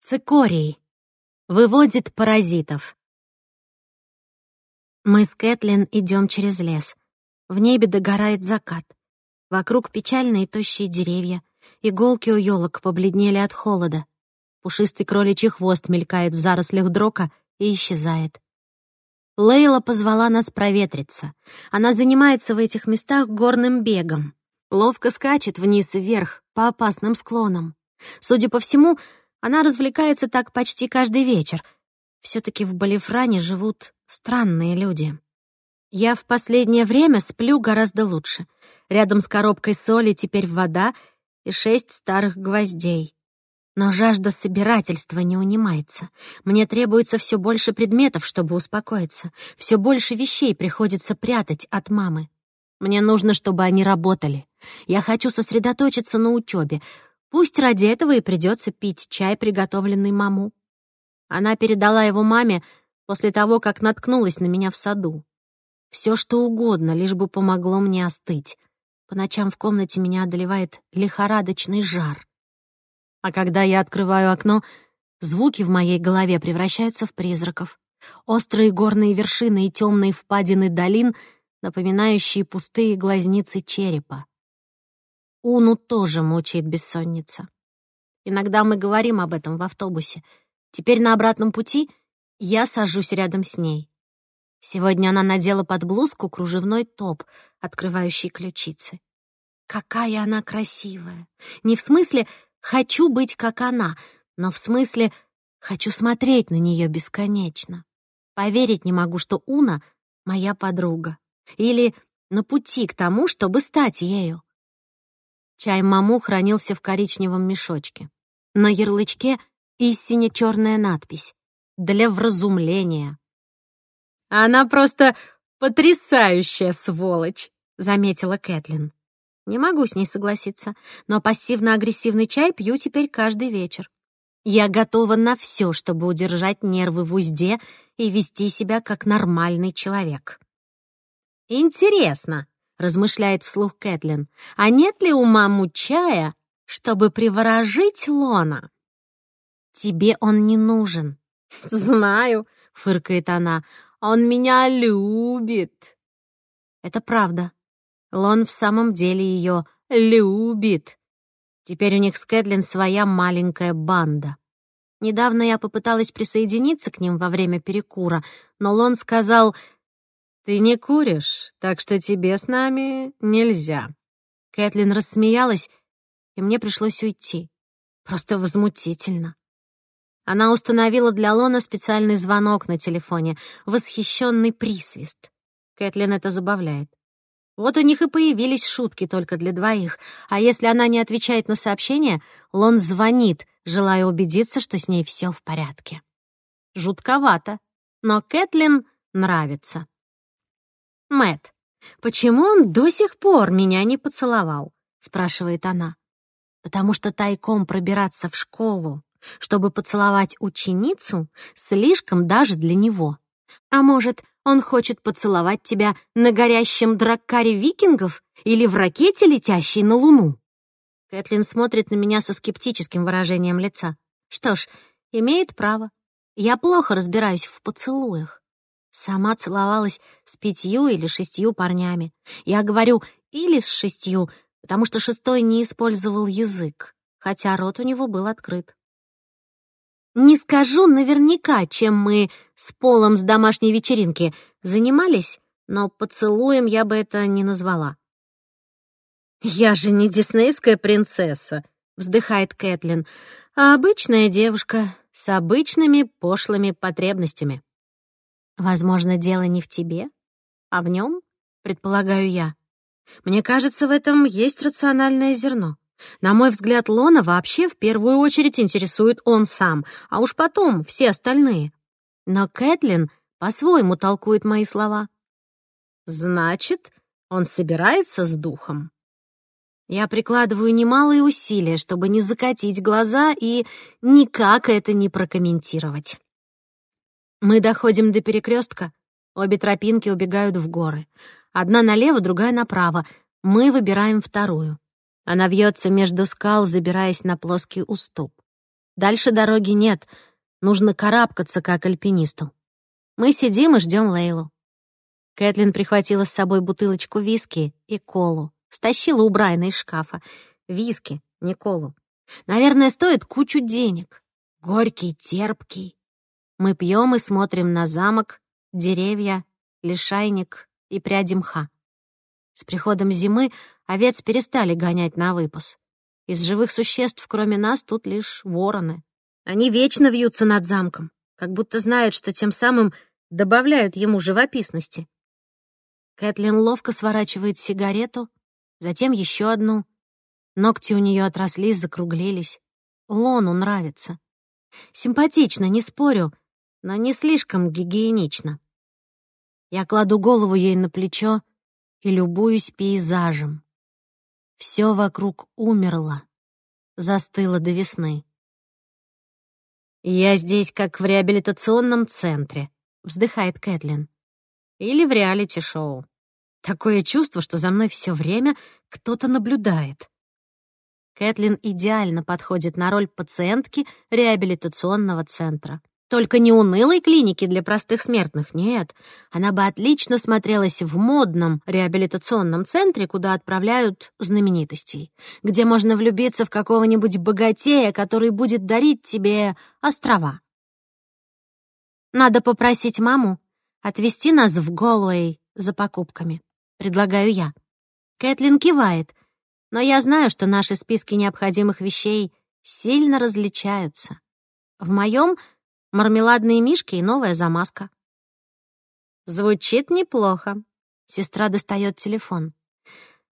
Цикорий. Выводит паразитов. Мы с Кэтлин идем через лес. В небе догорает закат. Вокруг печальные тощие деревья. Иголки у елок побледнели от холода. Пушистый кроличий хвост мелькает в зарослях дрока и исчезает. Лейла позвала нас проветриться. Она занимается в этих местах горным бегом. Ловко скачет вниз и вверх по опасным склонам. Судя по всему, она развлекается так почти каждый вечер. все таки в Балифране живут странные люди. Я в последнее время сплю гораздо лучше. Рядом с коробкой соли теперь вода и шесть старых гвоздей. Но жажда собирательства не унимается. Мне требуется все больше предметов, чтобы успокоиться. Все больше вещей приходится прятать от мамы. Мне нужно, чтобы они работали. Я хочу сосредоточиться на учебе, Пусть ради этого и придется пить чай, приготовленный маму. Она передала его маме после того, как наткнулась на меня в саду. Все что угодно, лишь бы помогло мне остыть. По ночам в комнате меня одолевает лихорадочный жар. А когда я открываю окно, звуки в моей голове превращаются в призраков. Острые горные вершины и темные впадины долин, напоминающие пустые глазницы черепа. Уну тоже мучает бессонница. Иногда мы говорим об этом в автобусе. Теперь на обратном пути я сажусь рядом с ней. Сегодня она надела под блузку кружевной топ, открывающий ключицы. Какая она красивая! Не в смысле «хочу быть как она», но в смысле «хочу смотреть на нее бесконечно». Поверить не могу, что Уна — моя подруга. Или на пути к тому, чтобы стать ею. Чай маму хранился в коричневом мешочке. На ярлычке истине черная надпись «Для вразумления». «Она просто потрясающая сволочь», — заметила Кэтлин. Не могу с ней согласиться, но пассивно-агрессивный чай пью теперь каждый вечер. Я готова на все, чтобы удержать нервы в узде и вести себя как нормальный человек. «Интересно», размышляет вслух Кэтлин. «А нет ли у маму чая, чтобы приворожить Лона?» «Тебе он не нужен». «Знаю», — фыркает она, — «он меня любит». Это правда. Лон в самом деле ее любит. Теперь у них с Кэтлин своя маленькая банда. Недавно я попыталась присоединиться к ним во время перекура, но Лон сказал ты не куришь, так что тебе с нами нельзя». Кэтлин рассмеялась, и мне пришлось уйти. Просто возмутительно. Она установила для Лона специальный звонок на телефоне, восхищенный присвист. Кэтлин это забавляет. Вот у них и появились шутки только для двоих, а если она не отвечает на сообщение, Лон звонит, желая убедиться, что с ней все в порядке. Жутковато, но Кэтлин нравится. Мэт, почему он до сих пор меня не поцеловал?» — спрашивает она. «Потому что тайком пробираться в школу, чтобы поцеловать ученицу, слишком даже для него. А может, он хочет поцеловать тебя на горящем драккаре викингов или в ракете, летящей на Луну?» Кэтлин смотрит на меня со скептическим выражением лица. «Что ж, имеет право. Я плохо разбираюсь в поцелуях. Сама целовалась с пятью или шестью парнями. Я говорю «или с шестью», потому что шестой не использовал язык, хотя рот у него был открыт. Не скажу наверняка, чем мы с Полом с домашней вечеринки занимались, но поцелуем я бы это не назвала. «Я же не диснейская принцесса», — вздыхает Кэтлин, «а обычная девушка с обычными пошлыми потребностями». «Возможно, дело не в тебе, а в нем, предполагаю я. Мне кажется, в этом есть рациональное зерно. На мой взгляд, Лона вообще в первую очередь интересует он сам, а уж потом все остальные. Но Кэтлин по-своему толкует мои слова». «Значит, он собирается с духом?» Я прикладываю немалые усилия, чтобы не закатить глаза и никак это не прокомментировать. Мы доходим до перекрестка. Обе тропинки убегают в горы. Одна налево, другая направо. Мы выбираем вторую. Она вьется между скал, забираясь на плоский уступ. Дальше дороги нет. Нужно карабкаться, как альпинисту. Мы сидим и ждем Лейлу. Кэтлин прихватила с собой бутылочку виски и колу. Стащила у Брайана из шкафа. Виски, не колу. Наверное, стоит кучу денег. Горький, терпкий. Мы пьем и смотрим на замок, деревья, лишайник и пряди мха. С приходом зимы овец перестали гонять на выпас. Из живых существ, кроме нас, тут лишь вороны. Они вечно вьются над замком, как будто знают, что тем самым добавляют ему живописности. Кэтлин ловко сворачивает сигарету, затем еще одну. Ногти у нее отросли, закруглились. Лону нравится. Симпатично, не спорю, но не слишком гигиенично. Я кладу голову ей на плечо и любуюсь пейзажем. Все вокруг умерло, застыло до весны. «Я здесь как в реабилитационном центре», — вздыхает Кэтлин. «Или в реалити-шоу. Такое чувство, что за мной все время кто-то наблюдает». Кэтлин идеально подходит на роль пациентки реабилитационного центра. Только не унылой клиники для простых смертных, нет. Она бы отлично смотрелась в модном реабилитационном центре, куда отправляют знаменитостей, где можно влюбиться в какого-нибудь богатея, который будет дарить тебе острова. «Надо попросить маму отвезти нас в Голуэй за покупками», — предлагаю я. Кэтлин кивает, но я знаю, что наши списки необходимых вещей сильно различаются. В моем мармеладные мишки и новая замазка. Звучит неплохо. Сестра достает телефон.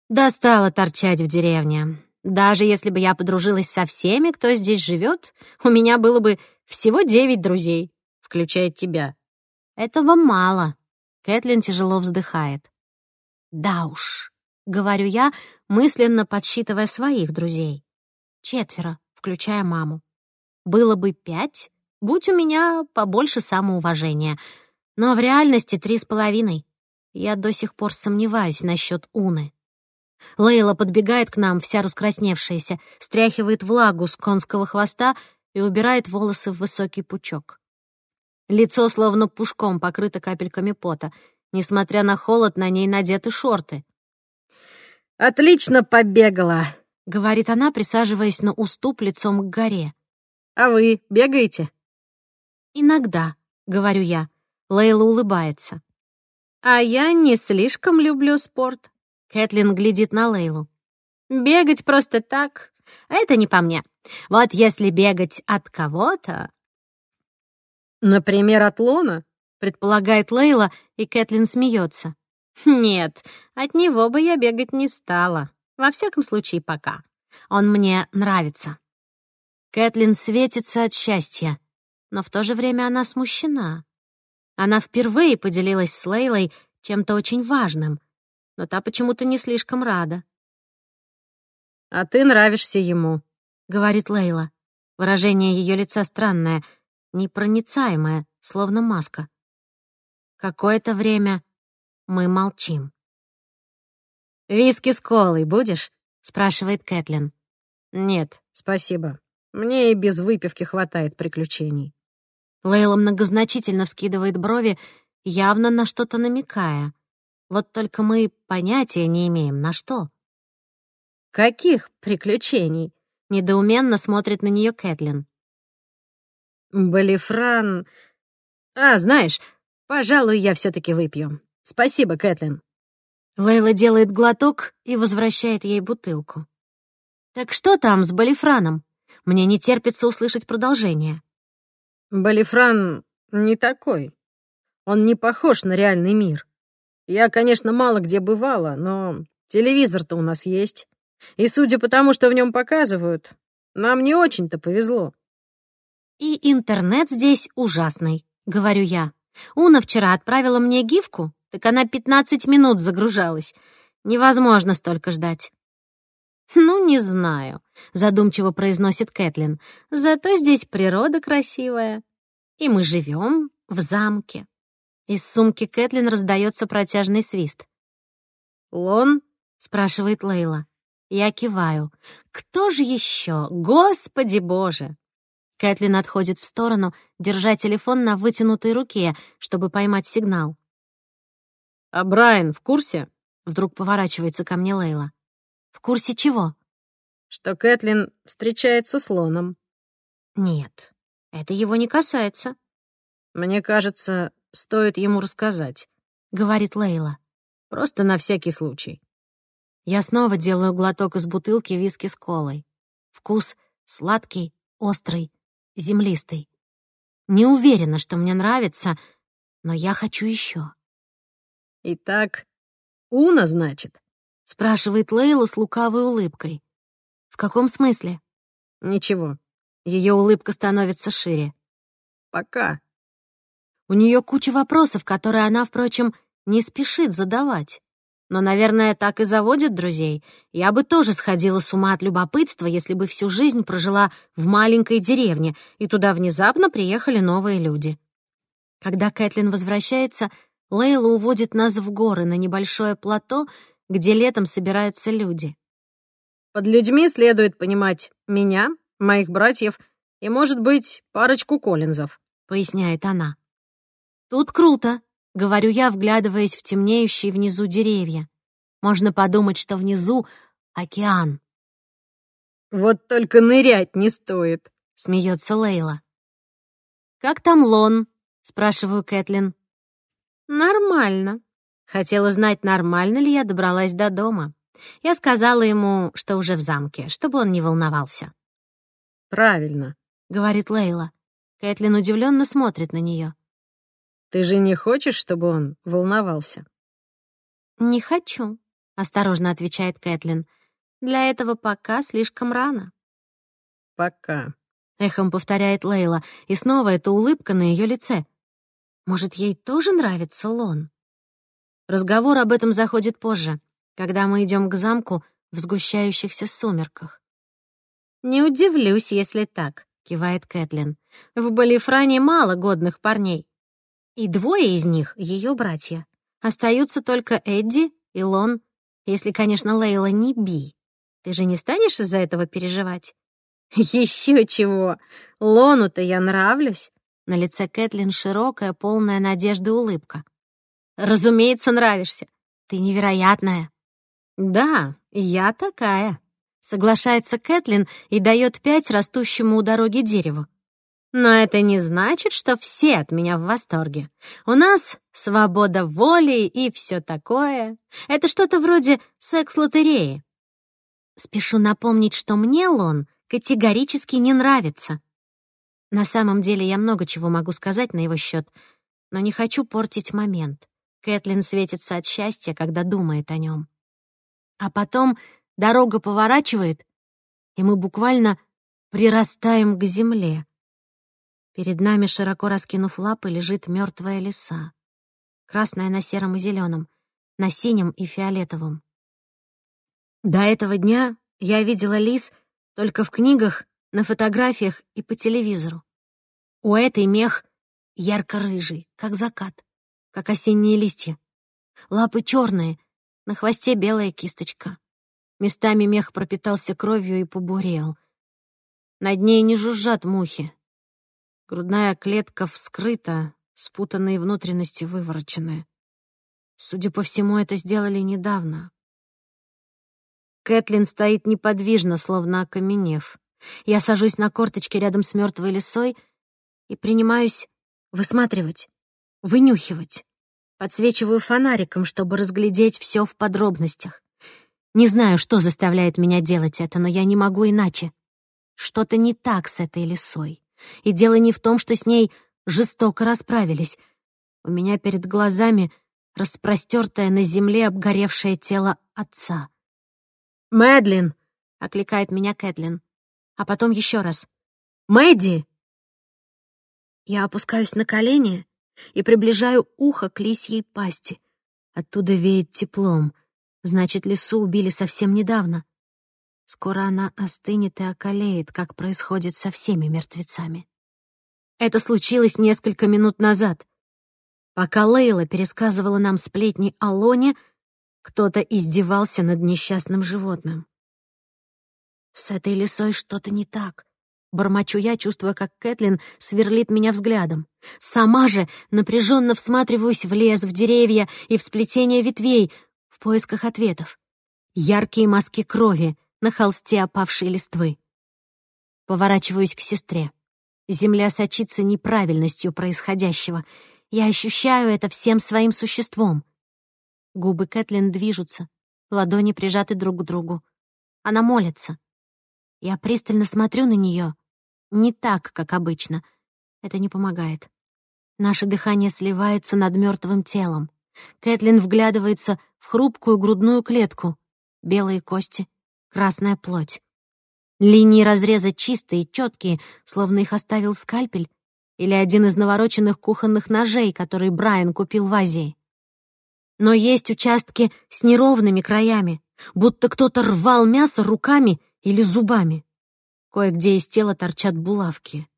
Достала торчать в деревне. Даже если бы я подружилась со всеми, кто здесь живет, у меня было бы всего девять друзей, включая тебя. Этого мало. Кэтлин тяжело вздыхает. Да уж, говорю я, мысленно подсчитывая своих друзей. Четверо, включая маму. Было бы пять, Будь у меня побольше самоуважения. Но в реальности три с половиной. Я до сих пор сомневаюсь насчет Уны. Лейла подбегает к нам, вся раскрасневшаяся, стряхивает влагу с конского хвоста и убирает волосы в высокий пучок. Лицо словно пушком покрыто капельками пота. Несмотря на холод, на ней надеты шорты. «Отлично побегала», — говорит она, присаживаясь на уступ лицом к горе. «А вы бегаете?» «Иногда», — говорю я. Лейла улыбается. «А я не слишком люблю спорт», — Кэтлин глядит на Лейлу. «Бегать просто так — это не по мне. Вот если бегать от кого-то...» «Например, от Лона?» — предполагает Лейла, и Кэтлин смеется. «Нет, от него бы я бегать не стала. Во всяком случае, пока. Он мне нравится». Кэтлин светится от счастья но в то же время она смущена. Она впервые поделилась с Лейлой чем-то очень важным, но та почему-то не слишком рада. «А ты нравишься ему», — говорит Лейла. Выражение ее лица странное, непроницаемое, словно маска. Какое-то время мы молчим. «Виски с колой будешь?» — спрашивает Кэтлин. «Нет, спасибо. Мне и без выпивки хватает приключений». Лейла многозначительно вскидывает брови, явно на что-то намекая. Вот только мы понятия не имеем, на что. «Каких приключений?» — недоуменно смотрит на нее Кэтлин. «Балифран... А, знаешь, пожалуй, я все таки выпью. Спасибо, Кэтлин». Лейла делает глоток и возвращает ей бутылку. «Так что там с Балифраном? Мне не терпится услышать продолжение». Балифран не такой. Он не похож на реальный мир. Я, конечно, мало где бывала, но телевизор-то у нас есть. И судя по тому, что в нем показывают, нам не очень-то повезло. И интернет здесь ужасный, говорю я. Уна вчера отправила мне гифку, так она 15 минут загружалась. Невозможно столько ждать. «Ну, не знаю», — задумчиво произносит Кэтлин. «Зато здесь природа красивая. И мы живем в замке». Из сумки Кэтлин раздается протяжный свист. «Он?» — спрашивает Лейла. Я киваю. «Кто же еще? Господи боже!» Кэтлин отходит в сторону, держа телефон на вытянутой руке, чтобы поймать сигнал. «А Брайан в курсе?» — вдруг поворачивается ко мне Лейла. В курсе чего? Что Кэтлин встречается с Лоном. Нет, это его не касается. Мне кажется, стоит ему рассказать, говорит Лейла. Просто на всякий случай. Я снова делаю глоток из бутылки виски с колой. Вкус сладкий, острый, землистый. Не уверена, что мне нравится, но я хочу еще. Итак, Уна, значит? спрашивает Лейла с лукавой улыбкой. В каком смысле? Ничего. Ее улыбка становится шире. Пока. У нее куча вопросов, которые она, впрочем, не спешит задавать. Но, наверное, так и заводят друзей. Я бы тоже сходила с ума от любопытства, если бы всю жизнь прожила в маленькой деревне, и туда внезапно приехали новые люди. Когда Кэтлин возвращается, Лейла уводит нас в горы на небольшое плато, где летом собираются люди. Под людьми следует понимать меня, моих братьев и, может быть, парочку Коллинзов, поясняет она. Тут круто, говорю я, вглядываясь в темнеющие внизу деревья. Можно подумать, что внизу океан. Вот только нырять не стоит, смеется Лейла. Как там Лон? спрашиваю Кэтлин. Нормально, Хотела знать, нормально ли я добралась до дома. Я сказала ему, что уже в замке, чтобы он не волновался. «Правильно», — говорит Лейла. Кэтлин удивленно смотрит на нее. «Ты же не хочешь, чтобы он волновался?» «Не хочу», — осторожно отвечает Кэтлин. «Для этого пока слишком рано». «Пока», — эхом повторяет Лейла, и снова эта улыбка на ее лице. «Может, ей тоже нравится Лон?» Разговор об этом заходит позже, когда мы идем к замку в сгущающихся сумерках. «Не удивлюсь, если так», — кивает Кэтлин. «В Балифране мало годных парней. И двое из них — ее братья. Остаются только Эдди и Лон, если, конечно, Лейла не Би. Ты же не станешь из-за этого переживать?» «Еще чего! Лону-то я нравлюсь!» На лице Кэтлин широкая, полная надежды улыбка. Разумеется, нравишься. Ты невероятная. Да, я такая. Соглашается Кэтлин и дает пять растущему у дороги дереву. Но это не значит, что все от меня в восторге. У нас свобода воли и все такое. Это что-то вроде секс-лотереи. Спешу напомнить, что мне Лон категорически не нравится. На самом деле я много чего могу сказать на его счет, но не хочу портить момент. Кэтлин светится от счастья, когда думает о нем. А потом дорога поворачивает, и мы буквально прирастаем к земле. Перед нами, широко раскинув лапы, лежит мертвая лиса. Красная на сером и зеленом, на синем и фиолетовом. До этого дня я видела лис только в книгах, на фотографиях и по телевизору. У этой мех ярко-рыжий, как закат как осенние листья. Лапы черные, на хвосте белая кисточка. Местами мех пропитался кровью и побурел. Над ней не жужжат мухи. Грудная клетка вскрыта, спутанные внутренности выворочены. Судя по всему, это сделали недавно. Кэтлин стоит неподвижно, словно окаменев. Я сажусь на корточке рядом с мертвой лисой и принимаюсь высматривать вынюхивать. Подсвечиваю фонариком, чтобы разглядеть все в подробностях. Не знаю, что заставляет меня делать это, но я не могу иначе. Что-то не так с этой лисой. И дело не в том, что с ней жестоко расправились. У меня перед глазами распростертое на земле обгоревшее тело отца. «Мэдлин!» — окликает меня Кэтлин. А потом еще раз. «Мэдди!» Я опускаюсь на колени и приближаю ухо к лисьей пасти. Оттуда веет теплом. Значит, лису убили совсем недавно. Скоро она остынет и околеет, как происходит со всеми мертвецами. Это случилось несколько минут назад. Пока Лейла пересказывала нам сплетни о Лоне, кто-то издевался над несчастным животным. С этой лисой что-то не так. Бормочу я, чувствуя, как Кэтлин сверлит меня взглядом. Сама же напряженно всматриваюсь в лес, в деревья и в сплетение ветвей в поисках ответов. Яркие маски крови на холсте опавшей листвы. Поворачиваюсь к сестре. Земля сочится неправильностью происходящего. Я ощущаю это всем своим существом. Губы Кэтлин движутся, ладони прижаты друг к другу. Она молится. Я пристально смотрю на нее, не так, как обычно. Это не помогает. Наше дыхание сливается над мертвым телом. Кэтлин вглядывается в хрупкую грудную клетку. Белые кости, красная плоть. Линии разреза чистые, четкие, словно их оставил скальпель или один из навороченных кухонных ножей, который Брайан купил в Азии. Но есть участки с неровными краями, будто кто-то рвал мясо руками или зубами. Кое-где из тела торчат булавки.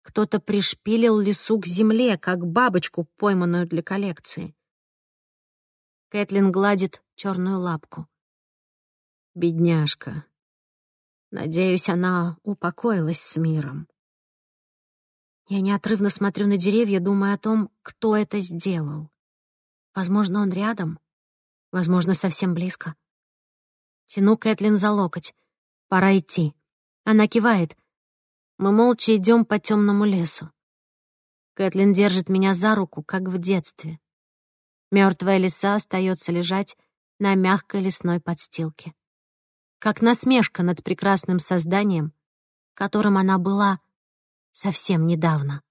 Кто-то пришпилил лису к земле, как бабочку, пойманную для коллекции. Кэтлин гладит черную лапку. Бедняжка. Надеюсь, она упокоилась с миром. Я неотрывно смотрю на деревья, думая о том, кто это сделал. Возможно, он рядом. Возможно, совсем близко. Тяну Кэтлин за локоть. Пора идти. Она кивает. Мы молча идем по темному лесу. Кэтлин держит меня за руку, как в детстве. Мертвая лиса остается лежать на мягкой лесной подстилке. Как насмешка над прекрасным созданием, которым она была совсем недавно.